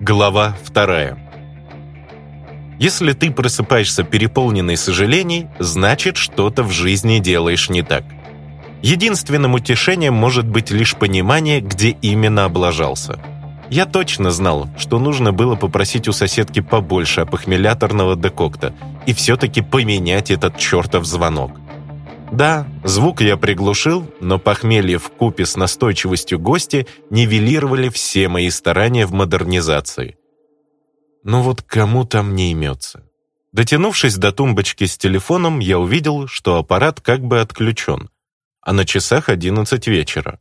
Глава вторая. Если ты просыпаешься переполненный сожалений, значит, что-то в жизни делаешь не так. Единственным утешением может быть лишь понимание, где именно облажался. Я точно знал, что нужно было попросить у соседки побольше опохмеляторного декокта и все-таки поменять этот чертов звонок. Да, звук я приглушил, но похмелье в купе с настойчивостью гости нивелировали все мои старания в модернизации. Но вот кому там не имется? Дотянувшись до тумбочки с телефоном, я увидел, что аппарат как бы отключен, а на часах 11 вечера.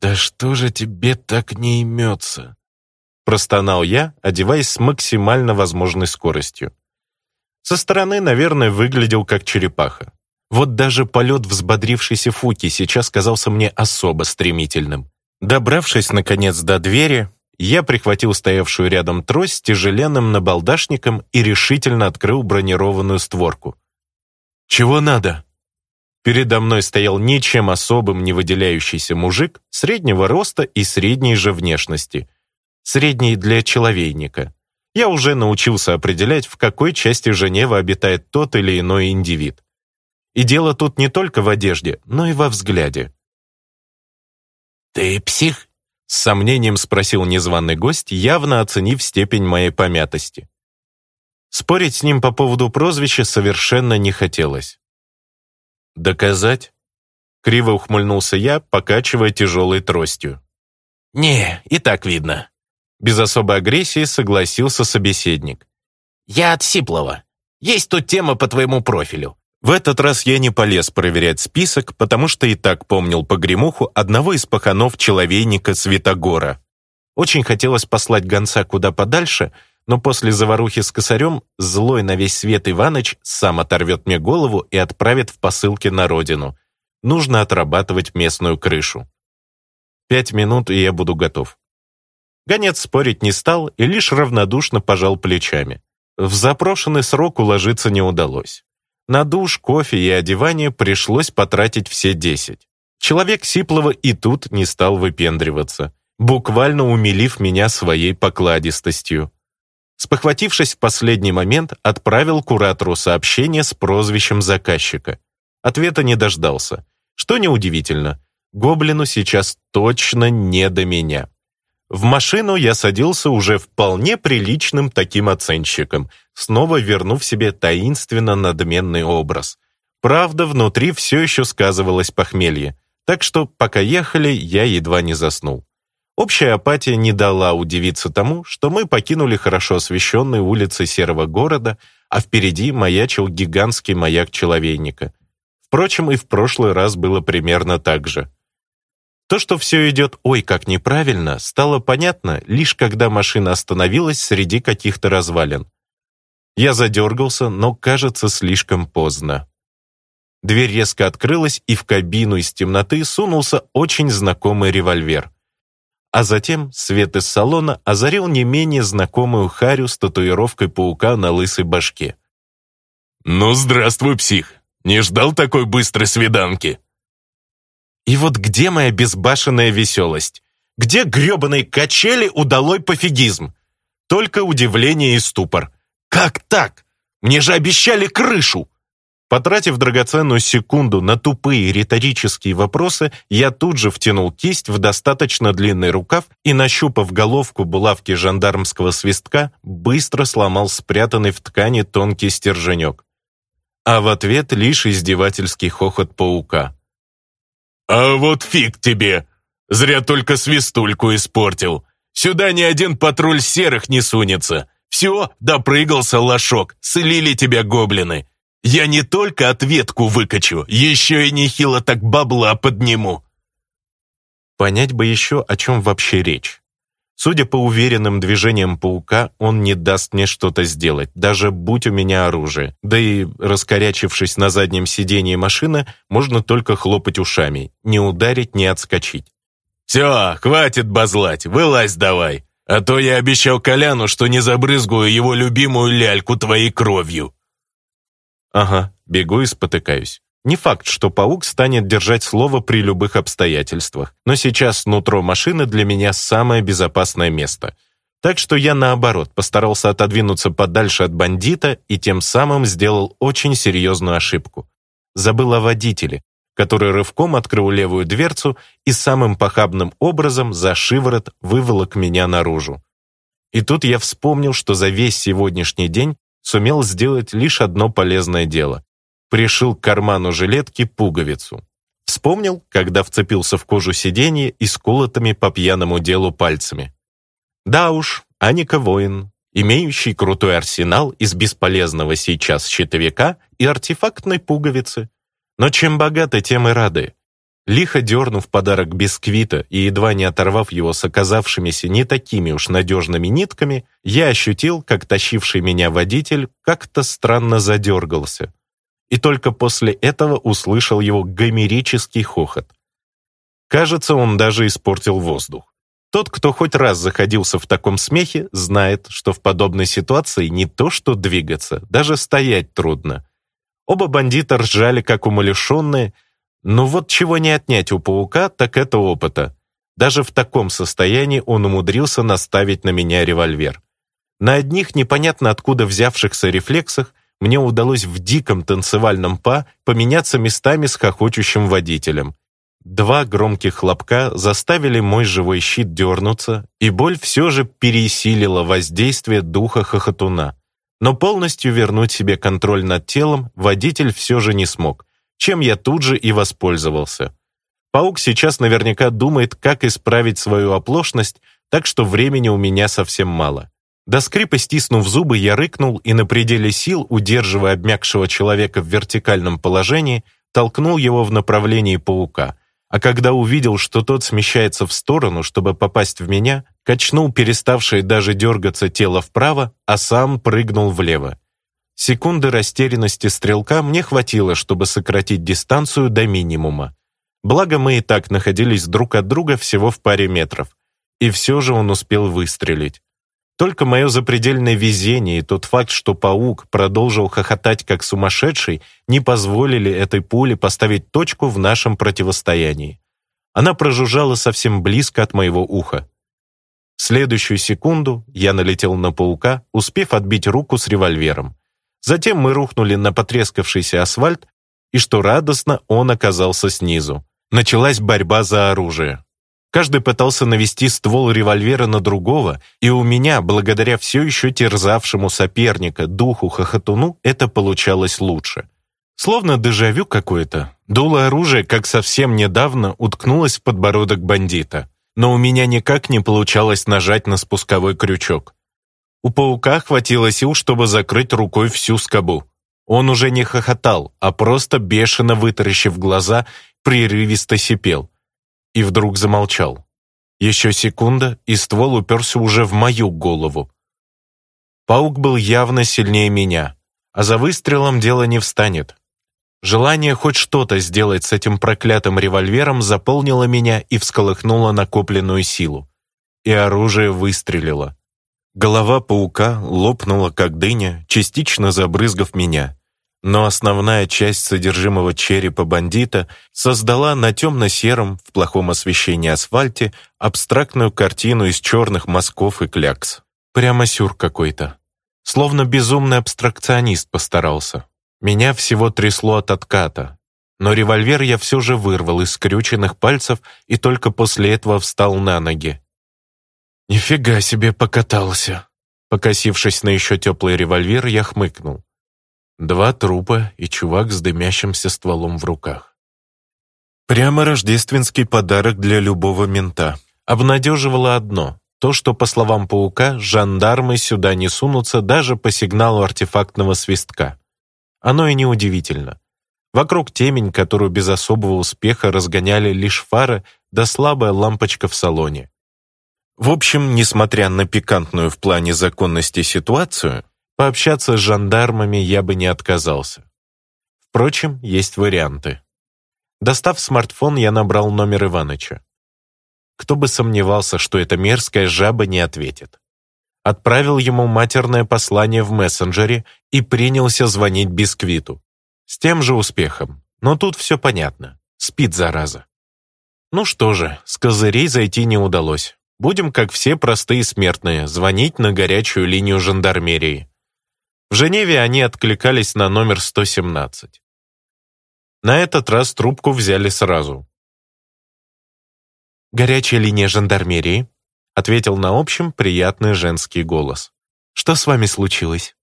«Да что же тебе так не имется?» Простонал я, одеваясь с максимально возможной скоростью. Со стороны, наверное, выглядел как черепаха. Вот даже полет взбодрившейся Фуки сейчас казался мне особо стремительным. Добравшись, наконец, до двери, я прихватил стоявшую рядом трость с тяжеленным набалдашником и решительно открыл бронированную створку. «Чего надо?» Передо мной стоял ничем особым не выделяющийся мужик среднего роста и средней же внешности. Средний для человейника я уже научился определять, в какой части Женевы обитает тот или иной индивид. И дело тут не только в одежде, но и во взгляде. «Ты псих?» — с сомнением спросил незваный гость, явно оценив степень моей помятости. Спорить с ним по поводу прозвища совершенно не хотелось. «Доказать?» — криво ухмыльнулся я, покачивая тяжелой тростью. «Не, и так видно», без особой агрессии согласился собеседник. «Я от Сиплова. Есть тут тема по твоему профилю». В этот раз я не полез проверять список, потому что и так помнил по гремуху одного из паханов человейника Светогора. Очень хотелось послать гонца куда подальше, но после заварухи с косарем злой на весь свет Иваныч сам оторвет мне голову и отправит в посылке на родину. Нужно отрабатывать местную крышу. Пять минут, и я буду готов. Гонец спорить не стал и лишь равнодушно пожал плечами. В запрошенный срок уложиться не удалось. На душ, кофе и одевание пришлось потратить все десять. Человек Сиплова и тут не стал выпендриваться, буквально умилив меня своей покладистостью. Спохватившись в последний момент, отправил куратору сообщение с прозвищем заказчика. Ответа не дождался. Что неудивительно, гоблину сейчас точно не до меня. В машину я садился уже вполне приличным таким оценщиком, снова вернув себе таинственно надменный образ. Правда, внутри все еще сказывалось похмелье, так что, пока ехали, я едва не заснул. Общая апатия не дала удивиться тому, что мы покинули хорошо освещенные улицы серого города, а впереди маячил гигантский маяк человейника. Впрочем, и в прошлый раз было примерно так же. То, что все идет ой как неправильно, стало понятно, лишь когда машина остановилась среди каких-то развалин. Я задергался, но, кажется, слишком поздно. Дверь резко открылась, и в кабину из темноты сунулся очень знакомый револьвер. А затем свет из салона озарил не менее знакомую Харю с татуировкой паука на лысой башке. «Ну, здравствуй, псих! Не ждал такой быстрой свиданки!» И вот где моя безбашенная веселость? Где гребаные качели удалой пофигизм? Только удивление и ступор. Как так? Мне же обещали крышу! Потратив драгоценную секунду на тупые риторические вопросы, я тут же втянул кисть в достаточно длинный рукав и, нащупав головку булавки жандармского свистка, быстро сломал спрятанный в ткани тонкий стерженек. А в ответ лишь издевательский хохот паука. «А вот фиг тебе! Зря только свистульку испортил. Сюда ни один патруль серых не сунется. Все, допрыгался лошок, слили тебя гоблины. Я не только ответку выкачу, еще и нехило так бабла подниму». Понять бы еще, о чем вообще речь. Судя по уверенным движениям паука, он не даст мне что-то сделать, даже будь у меня оружие. Да и, раскорячившись на заднем сидении машины, можно только хлопать ушами, не ударить, не отскочить. «Все, хватит базлать, вылазь давай, а то я обещал Коляну, что не забрызгаю его любимую ляльку твоей кровью». Ага, бегу и спотыкаюсь. Не факт, что паук станет держать слово при любых обстоятельствах, но сейчас нутро машины для меня самое безопасное место. Так что я, наоборот, постарался отодвинуться подальше от бандита и тем самым сделал очень серьезную ошибку. Забыл о водителе, который рывком открыл левую дверцу и самым похабным образом за шиворот выволок меня наружу. И тут я вспомнил, что за весь сегодняшний день сумел сделать лишь одно полезное дело пришил к карману жилетки пуговицу. Вспомнил, когда вцепился в кожу сиденья и сколотыми по пьяному делу пальцами. Да уж, Аника воин, имеющий крутой арсенал из бесполезного сейчас щитовика и артефактной пуговицы. Но чем богаты, тем и рады. Лихо дернув подарок бисквита и едва не оторвав его с оказавшимися не такими уж надежными нитками, я ощутил, как тащивший меня водитель как-то странно задергался и только после этого услышал его гомерический хохот. Кажется, он даже испортил воздух. Тот, кто хоть раз заходился в таком смехе, знает, что в подобной ситуации не то что двигаться, даже стоять трудно. Оба бандита ржали, как умалишенные, но вот чего не отнять у паука, так это опыта. Даже в таком состоянии он умудрился наставить на меня револьвер. На одних непонятно откуда взявшихся рефлексах мне удалось в диком танцевальном па поменяться местами с хохочущим водителем. Два громких хлопка заставили мой живой щит дернуться, и боль все же пересилила воздействие духа хохотуна. Но полностью вернуть себе контроль над телом водитель все же не смог, чем я тут же и воспользовался. Паук сейчас наверняка думает, как исправить свою оплошность, так что времени у меня совсем мало. До скрипа стиснув зубы, я рыкнул и на пределе сил, удерживая обмякшего человека в вертикальном положении, толкнул его в направлении паука. А когда увидел, что тот смещается в сторону, чтобы попасть в меня, качнул переставшее даже дергаться тело вправо, а сам прыгнул влево. Секунды растерянности стрелка мне хватило, чтобы сократить дистанцию до минимума. Благо мы и так находились друг от друга всего в паре метров. И все же он успел выстрелить. Только мое запредельное везение и тот факт, что паук продолжил хохотать как сумасшедший, не позволили этой пуле поставить точку в нашем противостоянии. Она прожужжала совсем близко от моего уха. В следующую секунду я налетел на паука, успев отбить руку с револьвером. Затем мы рухнули на потрескавшийся асфальт, и что радостно, он оказался снизу. Началась борьба за оружие. Каждый пытался навести ствол револьвера на другого, и у меня, благодаря все еще терзавшему соперника, духу хохотуну, это получалось лучше. Словно дежавю какое-то. Дуло оружия, как совсем недавно, уткнулось в подбородок бандита. Но у меня никак не получалось нажать на спусковой крючок. У паука хватило сил, чтобы закрыть рукой всю скобу. Он уже не хохотал, а просто бешено вытаращив глаза, прерывисто сипел и вдруг замолчал. Еще секунда, и ствол уперся уже в мою голову. Паук был явно сильнее меня, а за выстрелом дело не встанет. Желание хоть что-то сделать с этим проклятым револьвером заполнило меня и всколыхнуло накопленную силу. И оружие выстрелило. Голова паука лопнула, как дыня, частично забрызгав меня но основная часть содержимого черепа бандита создала на темно-сером, в плохом освещении асфальте, абстрактную картину из черных мазков и клякс. Прямо сюр какой-то. Словно безумный абстракционист постарался. Меня всего трясло от отката. Но револьвер я все же вырвал из скрюченных пальцев и только после этого встал на ноги. «Нифига себе покатался!» Покосившись на еще теплый револьвер, я хмыкнул. Два трупа и чувак с дымящимся стволом в руках. Прямо рождественский подарок для любого мента. Обнадеживало одно — то, что, по словам паука, жандармы сюда не сунутся даже по сигналу артефактного свистка. Оно и неудивительно. Вокруг темень, которую без особого успеха разгоняли лишь фары да слабая лампочка в салоне. В общем, несмотря на пикантную в плане законности ситуацию, Пообщаться с жандармами я бы не отказался. Впрочем, есть варианты. Достав смартфон, я набрал номер Иваныча. Кто бы сомневался, что эта мерзкая жаба не ответит. Отправил ему матерное послание в мессенджере и принялся звонить Бисквиту. С тем же успехом. Но тут все понятно. Спит, зараза. Ну что же, с козырей зайти не удалось. Будем, как все простые смертные, звонить на горячую линию жандармерии. В Женеве они откликались на номер 117. На этот раз трубку взяли сразу. «Горячая линия жандармерии», — ответил на общем приятный женский голос. «Что с вами случилось?»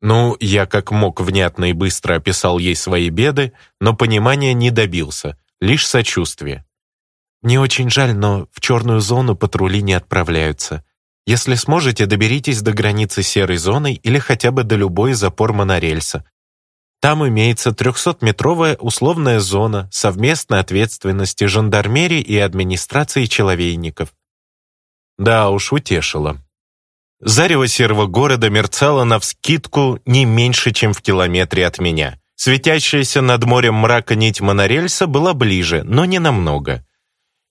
Ну, я как мог внятно и быстро описал ей свои беды, но понимания не добился, лишь сочувствие. «Мне очень жаль, но в черную зону патрули не отправляются. Если сможете, доберитесь до границы серой зоны или хотя бы до любой запор монорельса. Там имеется 300-метровая условная зона совместной ответственности жандармерии и администрации человейников. Да уж, утешило. Зарево серого города мерцало навскидку не меньше, чем в километре от меня. Светящаяся над морем мрака нить монорельса была ближе, но не намного.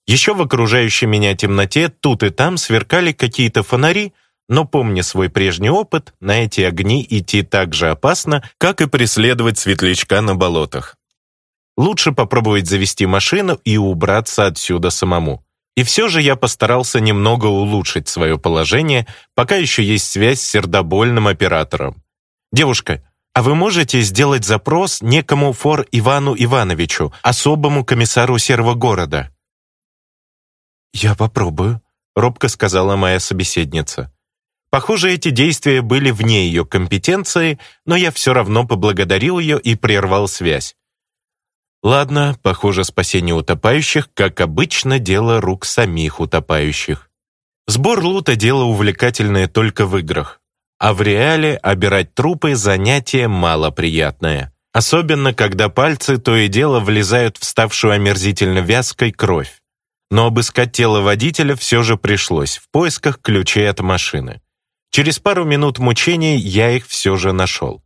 Еще в окружающей меня темноте тут и там сверкали какие-то фонари, но помня свой прежний опыт, на эти огни идти так же опасно, как и преследовать светлячка на болотах. Лучше попробовать завести машину и убраться отсюда самому. И все же я постарался немного улучшить свое положение, пока еще есть связь с сердобольным оператором. «Девушка, а вы можете сделать запрос некому фор Ивану Ивановичу, особому комиссару серого города?» «Я попробую», — робко сказала моя собеседница. Похоже, эти действия были вне ее компетенции, но я все равно поблагодарил ее и прервал связь. Ладно, похоже, спасение утопающих, как обычно, дело рук самих утопающих. Сбор лута – дело увлекательное только в играх. А в реале обирать трупы – занятие малоприятное. Особенно, когда пальцы то и дело влезают в ставшую омерзительно вязкой кровь но обыскать тело водителя все же пришлось в поисках ключей от машины. Через пару минут мучений я их все же нашел.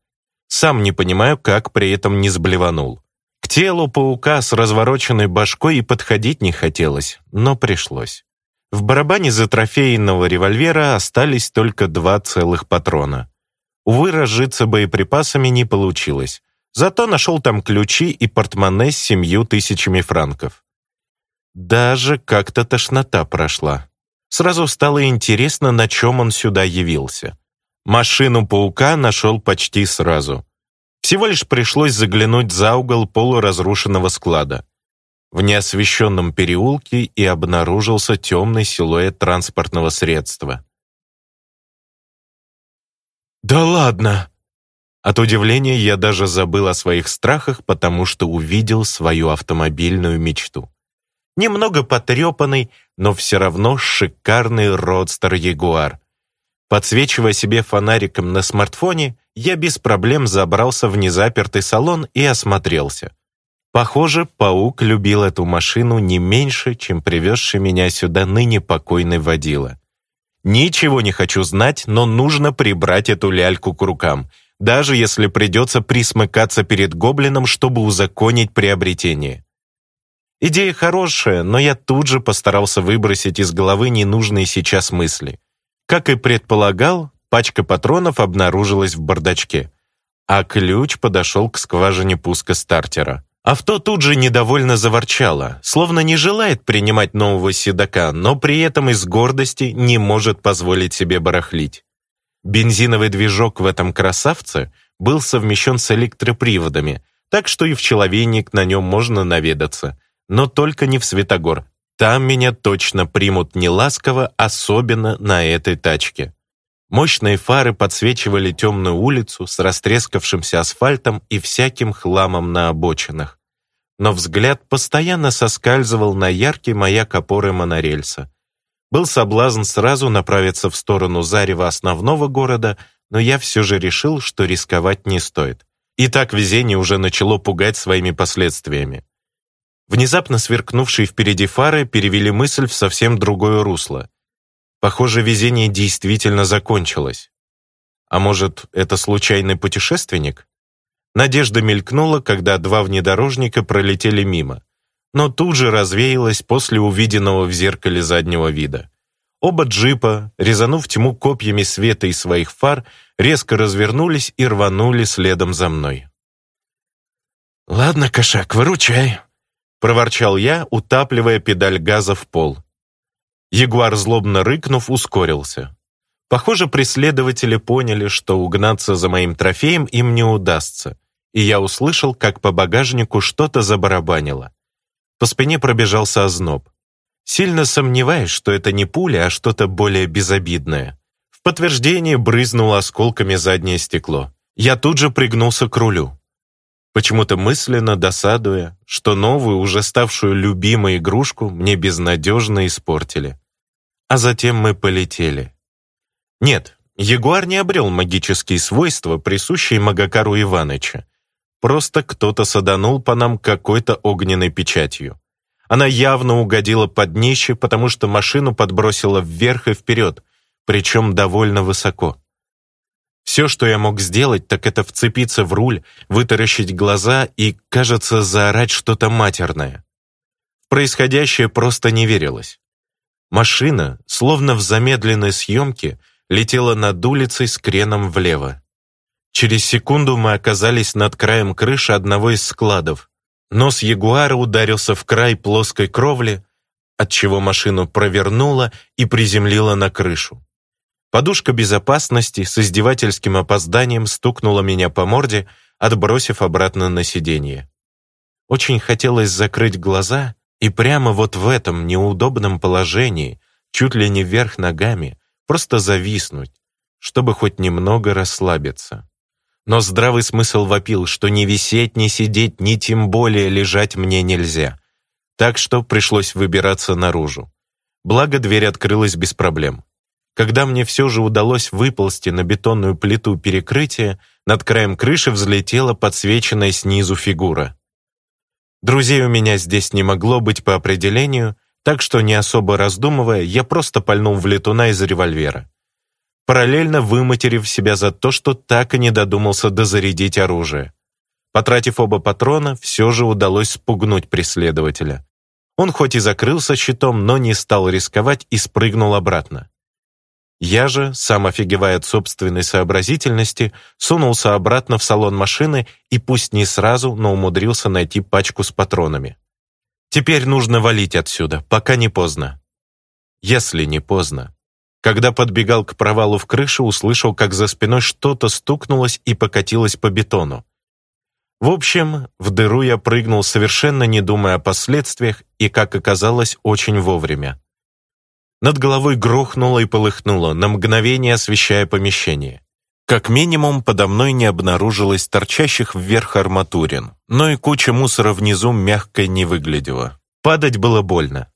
Сам не понимаю, как при этом не сблеванул. К телу паука с развороченной башкой и подходить не хотелось, но пришлось. В барабане за трофейного револьвера остались только два целых патрона. Увы, разжиться боеприпасами не получилось. Зато нашел там ключи и портмоне с семью тысячами франков. Даже как-то тошнота прошла. Сразу стало интересно, на чем он сюда явился. Машину паука нашел почти сразу. Всего лишь пришлось заглянуть за угол полуразрушенного склада. В неосвещенном переулке и обнаружился темный силуэт транспортного средства. «Да ладно!» От удивления я даже забыл о своих страхах, потому что увидел свою автомобильную мечту немного потрепанный, но все равно шикарный родстер Ягуар. Подсвечивая себе фонариком на смартфоне, я без проблем забрался в незапертый салон и осмотрелся. Похоже, паук любил эту машину не меньше, чем привезший меня сюда ныне покойный водила. Ничего не хочу знать, но нужно прибрать эту ляльку к рукам, даже если придется присмыкаться перед гоблином, чтобы узаконить приобретение. Идея хорошая, но я тут же постарался выбросить из головы ненужные сейчас мысли. Как и предполагал, пачка патронов обнаружилась в бардачке, а ключ подошел к скважине пуска стартера. Авто тут же недовольно заворчало, словно не желает принимать нового седока, но при этом из гордости не может позволить себе барахлить. Бензиновый движок в этом красавце был совмещен с электроприводами, так что и в человейник на нем можно наведаться – но только не в Светогор. Там меня точно примут неласково, особенно на этой тачке. Мощные фары подсвечивали темную улицу с растрескавшимся асфальтом и всяким хламом на обочинах. Но взгляд постоянно соскальзывал на яркий маяк опоры монорельса. Был соблазн сразу направиться в сторону зарева основного города, но я все же решил, что рисковать не стоит. И так везение уже начало пугать своими последствиями. Внезапно сверкнувшие впереди фары перевели мысль в совсем другое русло. Похоже, везение действительно закончилось. А может, это случайный путешественник? Надежда мелькнула, когда два внедорожника пролетели мимо, но тут же развеялась после увиденного в зеркале заднего вида. Оба джипа, резанув тьму копьями света из своих фар, резко развернулись и рванули следом за мной. «Ладно, кошак, выручай», проворчал я, утапливая педаль газа в пол. Ягуар, злобно рыкнув, ускорился. Похоже, преследователи поняли, что угнаться за моим трофеем им не удастся, и я услышал, как по багажнику что-то забарабанило. По спине пробежался озноб. Сильно сомневаюсь, что это не пуля, а что-то более безобидное. В подтверждение брызнуло осколками заднее стекло. Я тут же пригнулся к рулю почему-то мысленно досадуя, что новую, уже ставшую любимой игрушку, мне безнадежно испортили. А затем мы полетели. Нет, Ягуар не обрел магические свойства, присущие Магакару Иваныча. Просто кто-то саданул по нам какой-то огненной печатью. Она явно угодила под днище, потому что машину подбросила вверх и вперед, причем довольно высоко. Все, что я мог сделать, так это вцепиться в руль, вытаращить глаза и, кажется, заорать что-то матерное. Происходящее просто не верилось. Машина, словно в замедленной съемке, летела над улицей с креном влево. Через секунду мы оказались над краем крыши одного из складов. Нос Ягуара ударился в край плоской кровли, отчего машину провернуло и приземлило на крышу. Подушка безопасности с издевательским опозданием стукнула меня по морде, отбросив обратно на сиденье. Очень хотелось закрыть глаза, и прямо вот в этом неудобном положении, чуть ли не вверх ногами, просто зависнуть, чтобы хоть немного расслабиться. Но здравый смысл вопил, что ни висеть, ни сидеть, ни тем более лежать мне нельзя. Так что пришлось выбираться наружу. Благо дверь открылась без проблем. Когда мне все же удалось выползти на бетонную плиту перекрытия, над краем крыши взлетела подсвеченная снизу фигура. Друзей у меня здесь не могло быть по определению, так что, не особо раздумывая, я просто пальнул в летуна из револьвера, параллельно выматерив себя за то, что так и не додумался дозарядить оружие. Потратив оба патрона, все же удалось спугнуть преследователя. Он хоть и закрылся щитом, но не стал рисковать и спрыгнул обратно. Я же, сам офигевая от собственной сообразительности, сунулся обратно в салон машины и пусть не сразу, но умудрился найти пачку с патронами. Теперь нужно валить отсюда, пока не поздно. Если не поздно. Когда подбегал к провалу в крыше, услышал, как за спиной что-то стукнулось и покатилось по бетону. В общем, в дыру я прыгнул, совершенно не думая о последствиях, и, как оказалось, очень вовремя. Над головой грохнуло и полыхнуло, на мгновение освещая помещение. Как минимум, подо мной не обнаружилось торчащих вверх арматурин, но и куча мусора внизу мягко не выглядела. Падать было больно,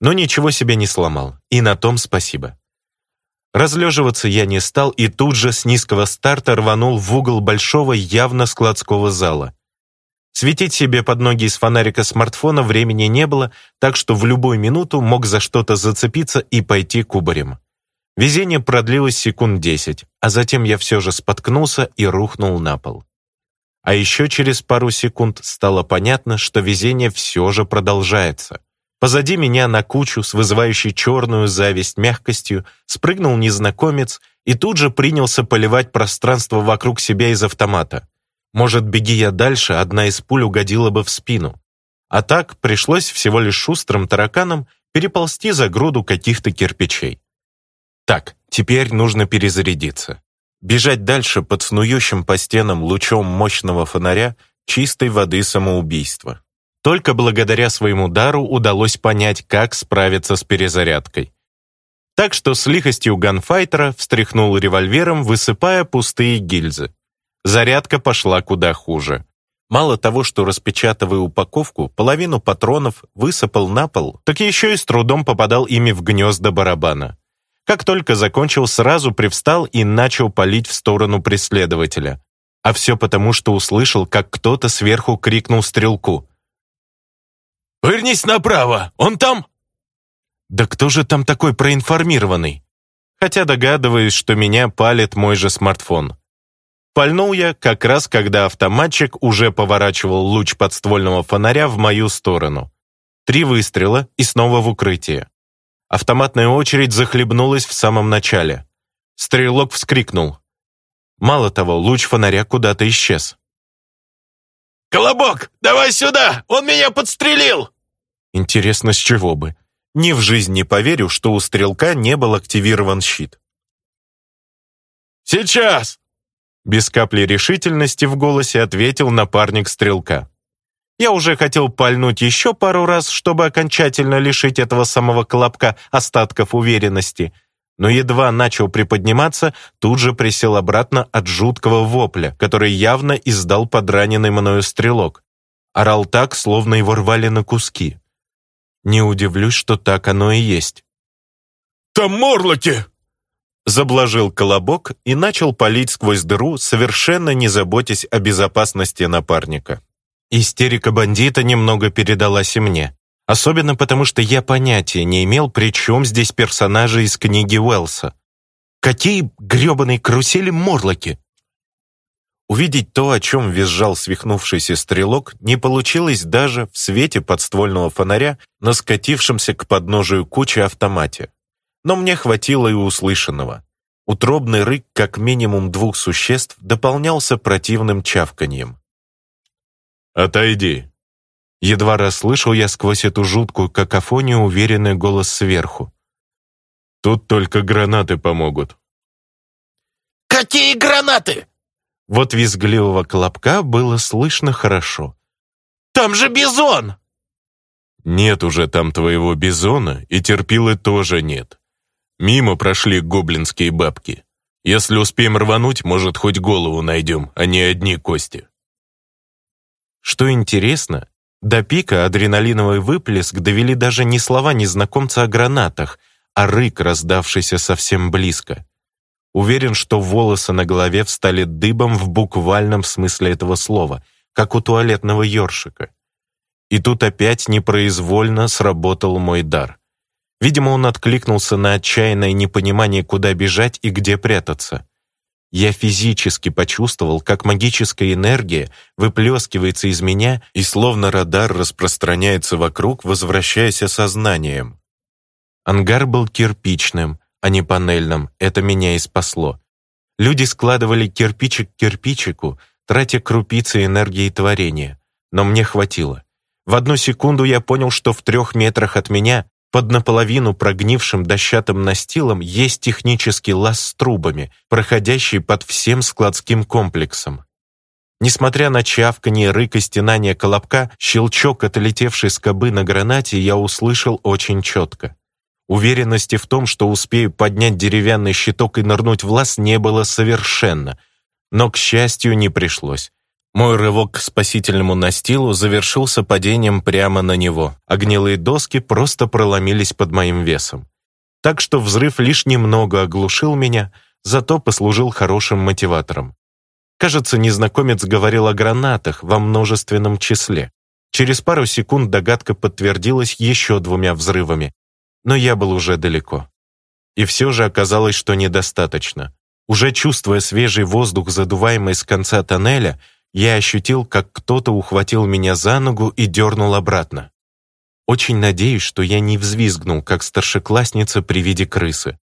но ничего себе не сломал, и на том спасибо. Разлеживаться я не стал и тут же с низкого старта рванул в угол большого явно складского зала, Светить себе под ноги из фонарика смартфона времени не было, так что в любую минуту мог за что-то зацепиться и пойти кубарем. Везение продлилось секунд десять, а затем я все же споткнулся и рухнул на пол. А еще через пару секунд стало понятно, что везение все же продолжается. Позади меня на кучу с вызывающей черную зависть мягкостью спрыгнул незнакомец и тут же принялся поливать пространство вокруг себя из автомата. Может, беги я дальше, одна из пуль угодила бы в спину. А так пришлось всего лишь шустрым тараканам переползти за груду каких-то кирпичей. Так, теперь нужно перезарядиться. Бежать дальше под снующим по стенам лучом мощного фонаря чистой воды самоубийства. Только благодаря своему дару удалось понять, как справиться с перезарядкой. Так что с лихостью ганфайтера встряхнул револьвером, высыпая пустые гильзы. Зарядка пошла куда хуже. Мало того, что распечатывая упаковку, половину патронов высыпал на пол, так еще и с трудом попадал ими в гнезда барабана. Как только закончил, сразу привстал и начал палить в сторону преследователя. А все потому, что услышал, как кто-то сверху крикнул стрелку. «Повернись направо! Он там!» «Да кто же там такой проинформированный?» Хотя догадываюсь, что меня палит мой же смартфон. Пальнул я как раз, когда автоматчик уже поворачивал луч подствольного фонаря в мою сторону. Три выстрела и снова в укрытие. Автоматная очередь захлебнулась в самом начале. Стрелок вскрикнул. Мало того, луч фонаря куда-то исчез. «Колобок, давай сюда! Он меня подстрелил!» Интересно, с чего бы? Ни в жизнь не поверю, что у стрелка не был активирован щит. «Сейчас!» Без капли решительности в голосе ответил напарник стрелка. Я уже хотел пальнуть еще пару раз, чтобы окончательно лишить этого самого колобка остатков уверенности, но едва начал приподниматься, тут же присел обратно от жуткого вопля, который явно издал подраненный мною стрелок. Орал так, словно его рвали на куски. Не удивлюсь, что так оно и есть. «Там морлоки!» Заблажил колобок и начал палить сквозь дыру, совершенно не заботясь о безопасности напарника. Истерика бандита немного передалась и мне. Особенно потому, что я понятия не имел, при чем здесь персонажи из книги Уэллса. Какие гребаные карусели-морлоки! Увидеть то, о чем визжал свихнувшийся стрелок, не получилось даже в свете подствольного фонаря на скатившемся к подножию кучи автомате но мне хватило и услышанного. Утробный рык как минимум двух существ дополнялся противным чавканьем. «Отойди!» Едва расслышал я сквозь эту жуткую какофонию уверенный голос сверху. «Тут только гранаты помогут». «Какие гранаты?» Вот визгливого клопка было слышно хорошо. «Там же бизон!» «Нет уже там твоего бизона, и терпилы тоже нет. Мимо прошли гоблинские бабки. Если успеем рвануть, может, хоть голову найдем, а не одни кости. Что интересно, до пика адреналиновый выплеск довели даже не слова незнакомца о гранатах, а рык, раздавшийся совсем близко. Уверен, что волосы на голове встали дыбом в буквальном смысле этого слова, как у туалетного ёршика. И тут опять непроизвольно сработал мой дар. Видимо, он откликнулся на отчаянное непонимание, куда бежать и где прятаться. Я физически почувствовал, как магическая энергия выплескивается из меня и словно радар распространяется вокруг, возвращаясь осознанием. Ангар был кирпичным, а не панельным, это меня и спасло. Люди складывали кирпичик к кирпичику, тратя крупицы энергии творения, но мне хватило. В одну секунду я понял, что в трех метрах от меня под наполовину прогнившим дощатым настилом есть технический лаз с трубами, проходящий под всем складским комплексом. Несмотря на чавканье, рык и стенание колобка, щелчок отлетевшей скобы на гранате я услышал очень четко. Уверенности в том, что успею поднять деревянный щиток и нырнуть в лаз, не было совершенно. Но, к счастью, не пришлось. Мой рывок к спасительному настилу завершился падением прямо на него, а доски просто проломились под моим весом. Так что взрыв лишь немного оглушил меня, зато послужил хорошим мотиватором. Кажется, незнакомец говорил о гранатах во множественном числе. Через пару секунд догадка подтвердилась еще двумя взрывами, но я был уже далеко. И все же оказалось, что недостаточно. Уже чувствуя свежий воздух, задуваемый с конца тоннеля, я ощутил, как кто-то ухватил меня за ногу и дернул обратно. Очень надеюсь, что я не взвизгнул, как старшеклассница при виде крысы.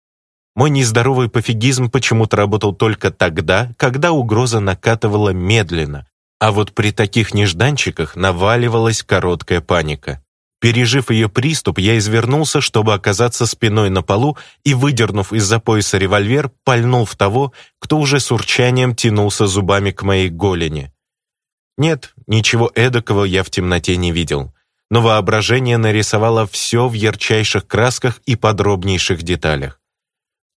Мой нездоровый пофигизм почему-то работал только тогда, когда угроза накатывала медленно, а вот при таких нежданчиках наваливалась короткая паника. Пережив ее приступ, я извернулся, чтобы оказаться спиной на полу и, выдернув из-за пояса револьвер, пальнул в того, кто уже с урчанием тянулся зубами к моей голени. Нет, ничего эдакого я в темноте не видел. Но воображение нарисовало все в ярчайших красках и подробнейших деталях.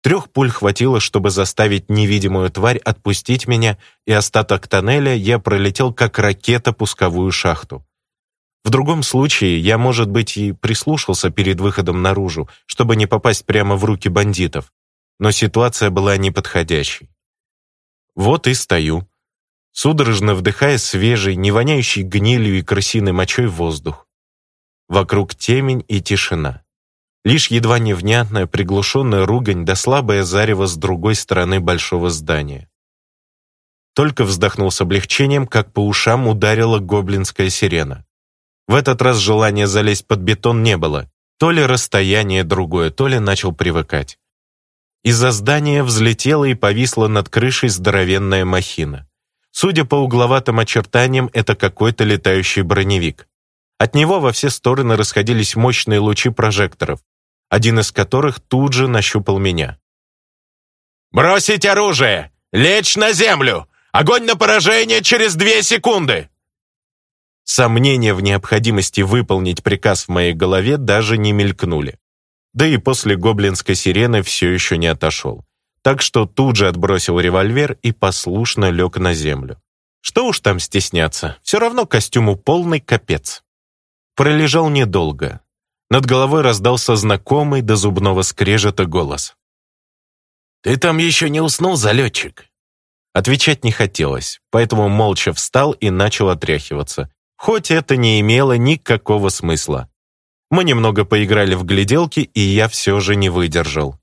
Трех пуль хватило, чтобы заставить невидимую тварь отпустить меня, и остаток тоннеля я пролетел как ракета пусковую шахту. В другом случае я, может быть, и прислушался перед выходом наружу, чтобы не попасть прямо в руки бандитов. Но ситуация была неподходящей. Вот и стою, судорожно вдыхая свежий, не воняющий гнилью и крысиной мочой воздух. Вокруг темень и тишина. Лишь едва невнятная приглушенная ругань да слабое зарево с другой стороны большого здания. Только вздохнул с облегчением, как по ушам ударила гоблинская сирена. В этот раз желания залезть под бетон не было. То ли расстояние другое, то ли начал привыкать. Из-за здания взлетела и повисла над крышей здоровенная махина. Судя по угловатым очертаниям, это какой-то летающий броневик. От него во все стороны расходились мощные лучи прожекторов, один из которых тут же нащупал меня. «Бросить оружие! Лечь на землю! Огонь на поражение через две секунды!» Сомнения в необходимости выполнить приказ в моей голове даже не мелькнули. Да и после гоблинской сирены все еще не отошел так что тут же отбросил револьвер и послушно лег на землю. Что уж там стесняться, все равно костюму полный капец. Пролежал недолго. Над головой раздался знакомый до зубного скрежета голос. «Ты там еще не уснул, залетчик?» Отвечать не хотелось, поэтому молча встал и начал отряхиваться, хоть это не имело никакого смысла. Мы немного поиграли в гляделки, и я все же не выдержал.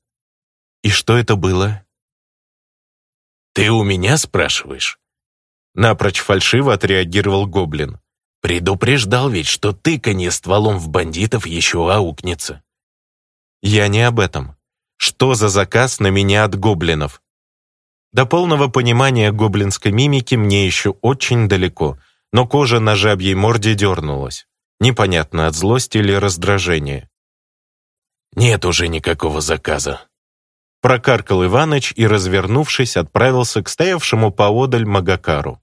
И что это было? «Ты у меня спрашиваешь?» Напрочь фальшиво отреагировал гоблин. «Предупреждал ведь, что тыканье стволом в бандитов еще аукнется». «Я не об этом. Что за заказ на меня от гоблинов?» До полного понимания гоблинской мимики мне еще очень далеко, но кожа на жабьей морде дернулась. Непонятно, от злости или раздражения. «Нет уже никакого заказа», прокаркал Иваныч и, развернувшись, отправился к стоявшему поодаль Магакару.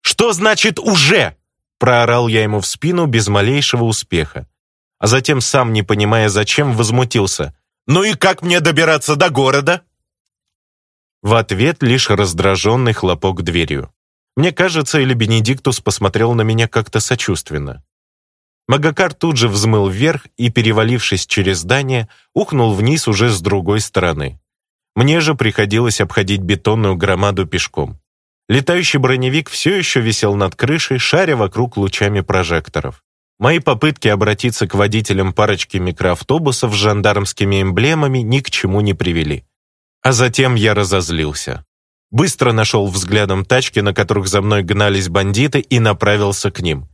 «Что значит «уже»?» — проорал я ему в спину без малейшего успеха. А затем, сам не понимая зачем, возмутился. «Ну и как мне добираться до города?» В ответ лишь раздраженный хлопок дверью. Мне кажется, или Бенедиктус посмотрел на меня как-то сочувственно. Магакар тут же взмыл вверх и, перевалившись через здание, ухнул вниз уже с другой стороны. Мне же приходилось обходить бетонную громаду пешком. Летающий броневик все еще висел над крышей, шаря вокруг лучами прожекторов. Мои попытки обратиться к водителям парочки микроавтобусов с жандармскими эмблемами ни к чему не привели. А затем я разозлился. Быстро нашел взглядом тачки, на которых за мной гнались бандиты, и направился к ним.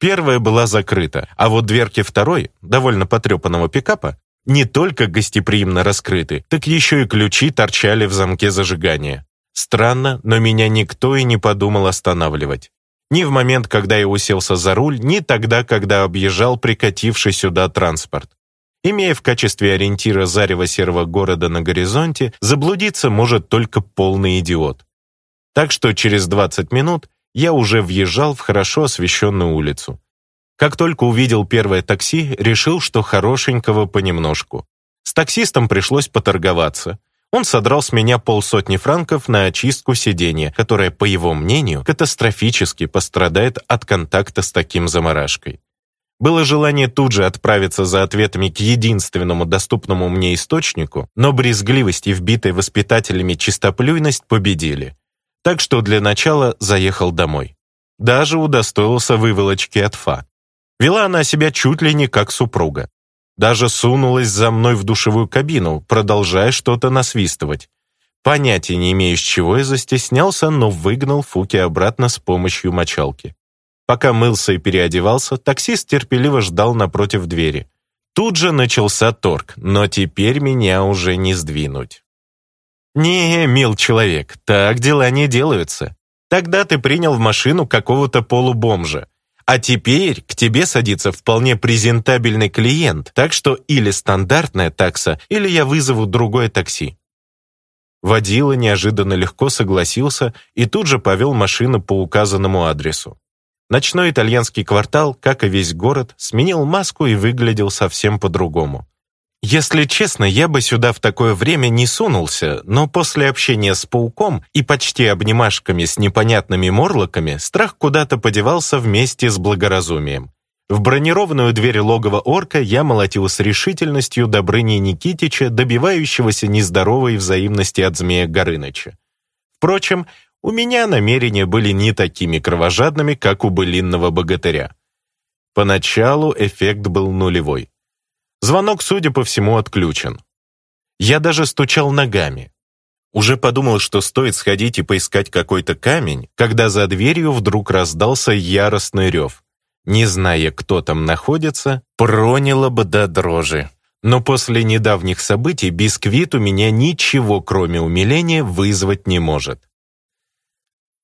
Первая была закрыта, а вот дверки второй, довольно потрепанного пикапа, не только гостеприимно раскрыты, так еще и ключи торчали в замке зажигания. Странно, но меня никто и не подумал останавливать. Ни в момент, когда я уселся за руль, ни тогда, когда объезжал прикативший сюда транспорт. Имея в качестве ориентира зарево серого города на горизонте, заблудиться может только полный идиот. Так что через 20 минут я уже въезжал в хорошо освещенную улицу. Как только увидел первое такси, решил, что хорошенького понемножку. С таксистом пришлось поторговаться. Он содрал с меня полсотни франков на очистку сиденья, которое, по его мнению, катастрофически пострадает от контакта с таким заморашкой. Было желание тут же отправиться за ответами к единственному доступному мне источнику, но брезгливость и вбитая воспитателями чистоплюйность победили так что для начала заехал домой. Даже удостоился выволочки от Фа. Вела она себя чуть ли не как супруга. Даже сунулась за мной в душевую кабину, продолжая что-то насвистывать. Понятия не имею, с чего я застеснялся, но выгнал Фуки обратно с помощью мочалки. Пока мылся и переодевался, таксист терпеливо ждал напротив двери. Тут же начался торг, но теперь меня уже не сдвинуть. «Не, мил человек, так дела не делаются. Тогда ты принял в машину какого-то полубомжа. А теперь к тебе садится вполне презентабельный клиент, так что или стандартная такса, или я вызову другое такси». Водила неожиданно легко согласился и тут же повел машину по указанному адресу. Ночной итальянский квартал, как и весь город, сменил маску и выглядел совсем по-другому. Если честно, я бы сюда в такое время не сунулся, но после общения с пауком и почти обнимашками с непонятными морлоками страх куда-то подевался вместе с благоразумием. В бронированную дверь логова орка я молотил с решительностью Добрыни Никитича, добивающегося нездоровой взаимности от змея Горыныча. Впрочем, у меня намерения были не такими кровожадными, как у былинного богатыря. Поначалу эффект был нулевой. Звонок, судя по всему, отключен. Я даже стучал ногами. Уже подумал, что стоит сходить и поискать какой-то камень, когда за дверью вдруг раздался яростный рев. Не зная, кто там находится, проняло бы до дрожи. Но после недавних событий бисквит у меня ничего, кроме умиления, вызвать не может.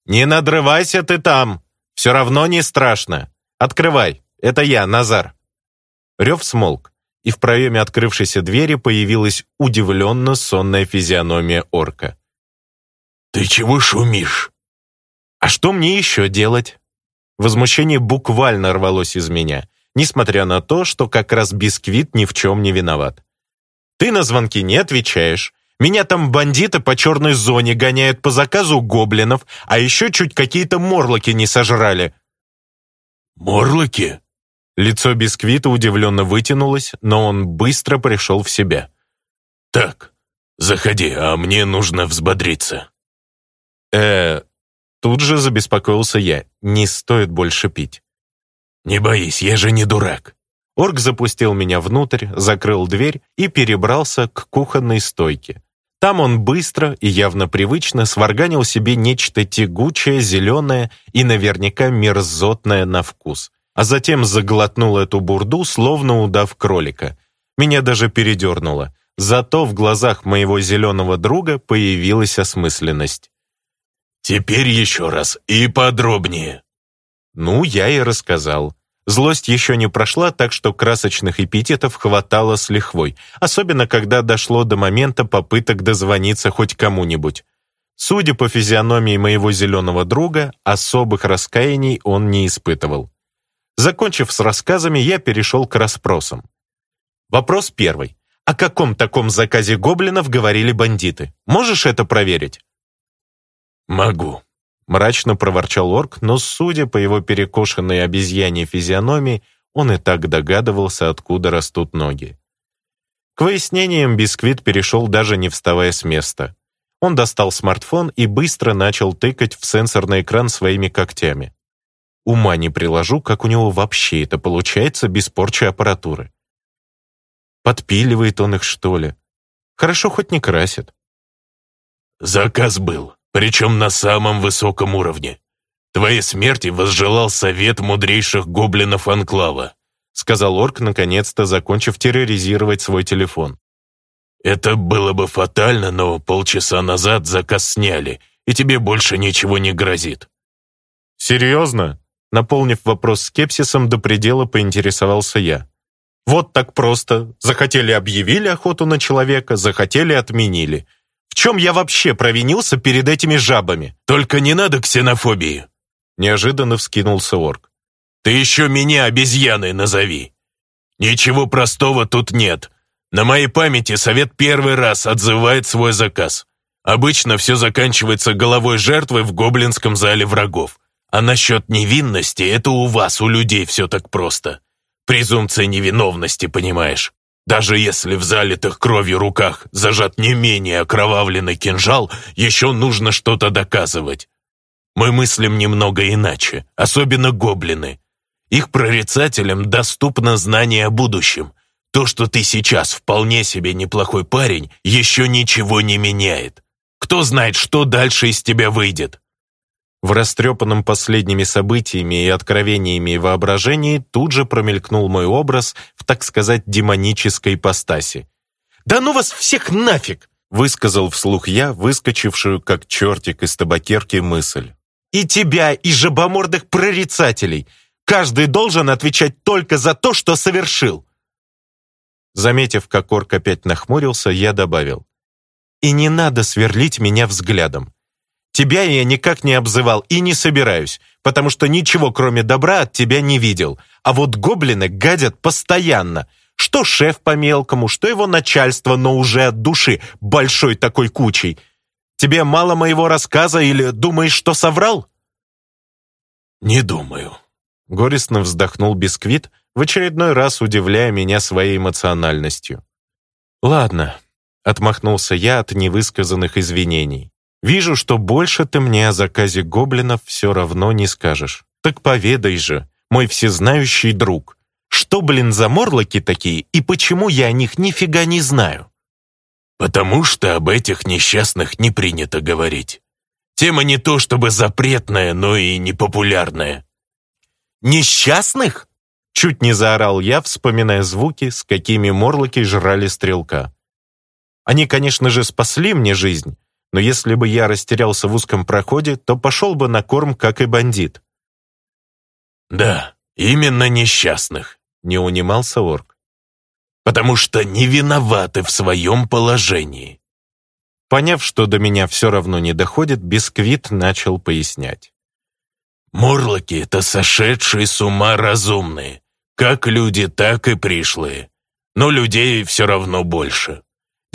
«Не надрывайся ты там! Все равно не страшно! Открывай! Это я, Назар!» Рев смолк и в проеме открывшейся двери появилась удивленно сонная физиономия орка. «Ты чего шумишь?» «А что мне еще делать?» Возмущение буквально рвалось из меня, несмотря на то, что как раз бисквит ни в чем не виноват. «Ты на звонки не отвечаешь. Меня там бандиты по черной зоне гоняют по заказу гоблинов, а еще чуть какие-то морлоки не сожрали». «Морлоки?» Лицо Бисквита удивленно вытянулось, но он быстро пришел в себя. «Так, заходи, а мне нужно взбодриться». «Э, тут же забеспокоился я. Не стоит больше пить». «Не боись, я же не дурак». Орг запустил меня внутрь, закрыл дверь и перебрался к кухонной стойке. Там он быстро и явно привычно сварганил себе нечто тягучее, зеленое и наверняка мерзотное на вкус а затем заглотнул эту бурду, словно удав кролика. Меня даже передернуло. Зато в глазах моего зеленого друга появилась осмысленность. «Теперь еще раз и подробнее». Ну, я и рассказал. Злость еще не прошла, так что красочных эпитетов хватало с лихвой, особенно когда дошло до момента попыток дозвониться хоть кому-нибудь. Судя по физиономии моего зеленого друга, особых раскаяний он не испытывал. Закончив с рассказами, я перешел к расспросам. Вопрос первый. О каком таком заказе гоблинов говорили бандиты? Можешь это проверить? Могу. Мрачно проворчал орк, но, судя по его перекошенной обезьяне физиономии, он и так догадывался, откуда растут ноги. К выяснениям Бисквит перешел, даже не вставая с места. Он достал смартфон и быстро начал тыкать в сенсорный экран своими когтями. Ума не приложу, как у него вообще это получается без порчи аппаратуры. Подпиливает он их, что ли? Хорошо, хоть не красит. Заказ был, причем на самом высоком уровне. Твоей смерти возжелал совет мудрейших гоблинов Анклава, сказал Орк, наконец-то закончив терроризировать свой телефон. Это было бы фатально, но полчаса назад заказ сняли, и тебе больше ничего не грозит. Серьезно? Наполнив вопрос скепсисом, до предела поинтересовался я. Вот так просто. Захотели объявили охоту на человека, захотели отменили. В чем я вообще провинился перед этими жабами? Только не надо ксенофобии. Неожиданно вскинулся орк. Ты еще меня обезьяной назови. Ничего простого тут нет. На моей памяти совет первый раз отзывает свой заказ. Обычно все заканчивается головой жертвы в гоблинском зале врагов. А насчет невинности это у вас, у людей все так просто. Презумпция невиновности, понимаешь? Даже если в залитых кровью руках зажат не менее окровавленный кинжал, еще нужно что-то доказывать. Мы мыслим немного иначе, особенно гоблины. Их прорицателям доступно знание о будущем. То, что ты сейчас вполне себе неплохой парень, еще ничего не меняет. Кто знает, что дальше из тебя выйдет. В растрепанном последними событиями и откровениями воображении тут же промелькнул мой образ в, так сказать, демонической ипостаси. «Да ну вас всех нафиг!» высказал вслух я, выскочившую как чертик из табакерки мысль. «И тебя, и жабомордых прорицателей! Каждый должен отвечать только за то, что совершил!» Заметив, как орк опять нахмурился, я добавил. «И не надо сверлить меня взглядом. Тебя я никак не обзывал и не собираюсь, потому что ничего кроме добра от тебя не видел. А вот гоблины гадят постоянно. Что шеф по мелкому, что его начальство, но уже от души, большой такой кучей. Тебе мало моего рассказа или думаешь, что соврал?» «Не думаю», — горестно вздохнул Бисквит, в очередной раз удивляя меня своей эмоциональностью. «Ладно», — отмахнулся я от невысказанных извинений. Вижу, что больше ты мне о заказе гоблинов все равно не скажешь. Так поведай же, мой всезнающий друг, что, блин, за морлоки такие и почему я о них нифига не знаю? Потому что об этих несчастных не принято говорить. Тема не то чтобы запретная, но и непопулярная. Несчастных? Чуть не заорал я, вспоминая звуки, с какими морлоки жрали стрелка. Они, конечно же, спасли мне жизнь, но если бы я растерялся в узком проходе, то пошел бы на корм, как и бандит. «Да, именно несчастных», — не унимался орк. «Потому что не виноваты в своем положении». Поняв, что до меня все равно не доходит, Бисквит начал пояснять. «Морлоки — это сошедшие с ума разумные, как люди, так и пришлые, но людей все равно больше.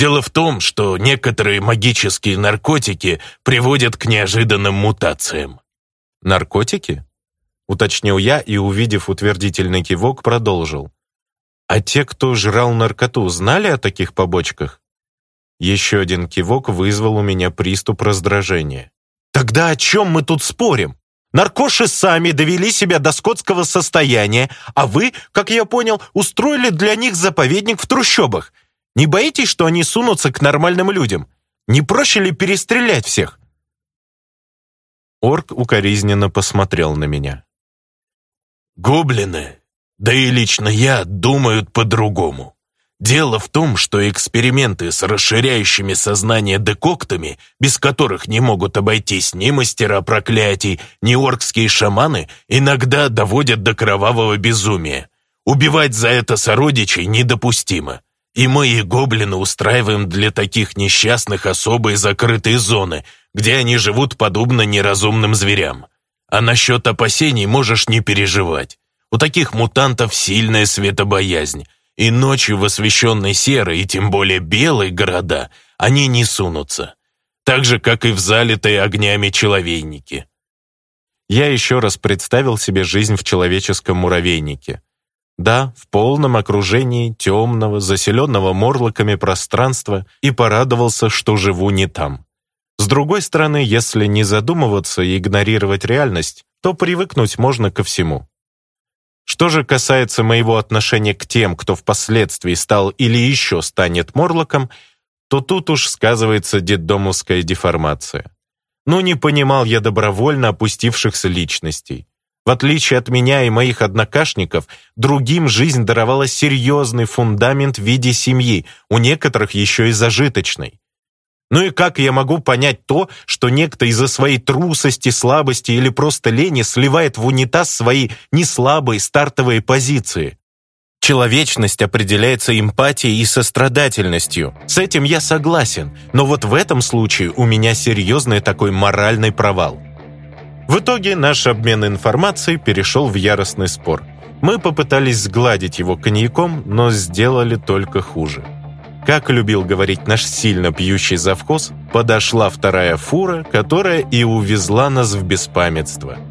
Дело в том, что некоторые магические наркотики приводят к неожиданным мутациям. Наркотики? Уточнил я и, увидев утвердительный кивок, продолжил. А те, кто жрал наркоту, знали о таких побочках? Еще один кивок вызвал у меня приступ раздражения. «Тогда о чем мы тут спорим? Наркоши сами довели себя до скотского состояния, а вы, как я понял, устроили для них заповедник в трущобах. Не боитесь, что они сунутся к нормальным людям? Не проще ли перестрелять всех?» Орк укоризненно посмотрел на меня. «Гоблины, да и лично я, думают по-другому. Дело в том, что эксперименты с расширяющими сознание декоктами, без которых не могут обойтись ни мастера проклятий, ни оркские шаманы, иногда доводят до кровавого безумия. Убивать за это сородичей недопустимо. И мы, и гоблины, устраиваем для таких несчастных особые закрытые зоны, где они живут подобно неразумным зверям. А насчет опасений можешь не переживать. У таких мутантов сильная светобоязнь, и ночью в освещенной серой и тем более белой города они не сунутся. Так же, как и в залитые огнями человейники. Я еще раз представил себе жизнь в человеческом муравейнике. Да, в полном окружении темного, заселенного морлоками пространства и порадовался, что живу не там. С другой стороны, если не задумываться и игнорировать реальность, то привыкнуть можно ко всему. Что же касается моего отношения к тем, кто впоследствии стал или еще станет морлоком, то тут уж сказывается детдомовская деформация. Ну, не понимал я добровольно опустившихся личностей. В отличие от меня и моих однокашников, другим жизнь даровала серьезный фундамент в виде семьи, у некоторых еще и зажиточной. Ну и как я могу понять то, что некто из-за своей трусости, слабости или просто лени сливает в унитаз свои неслабые стартовые позиции? Человечность определяется эмпатией и сострадательностью. С этим я согласен, но вот в этом случае у меня серьезный такой моральный провал. В итоге наш обмен информацией перешел в яростный спор. Мы попытались сгладить его коньяком, но сделали только хуже. Как любил говорить наш сильно пьющий завхоз, подошла вторая фура, которая и увезла нас в беспамятство –